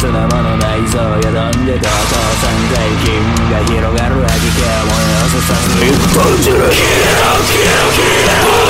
砂間の内臓や、どんで同等三大金が広がる秋が燃えを注す日本中のキラキラキラ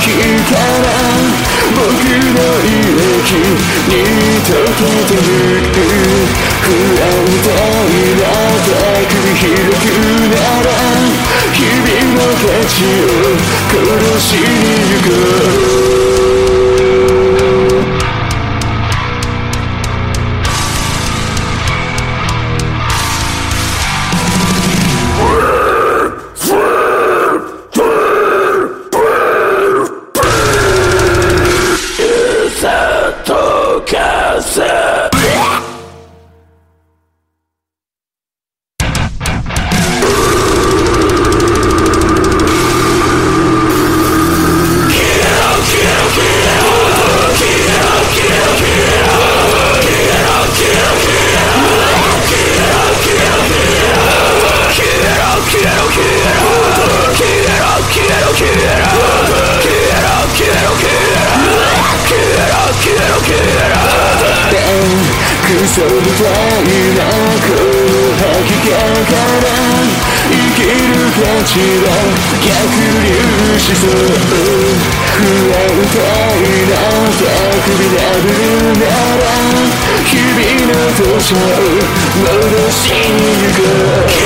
時から僕の胃液に溶けてゆく不安と苛立て繰広くなら日々の価値を殺しに行こうくそみたいな空吐き感から生きる価値は逆流しそう。不安たいなたくびなぶるなら日々の土砂を戻しに行こう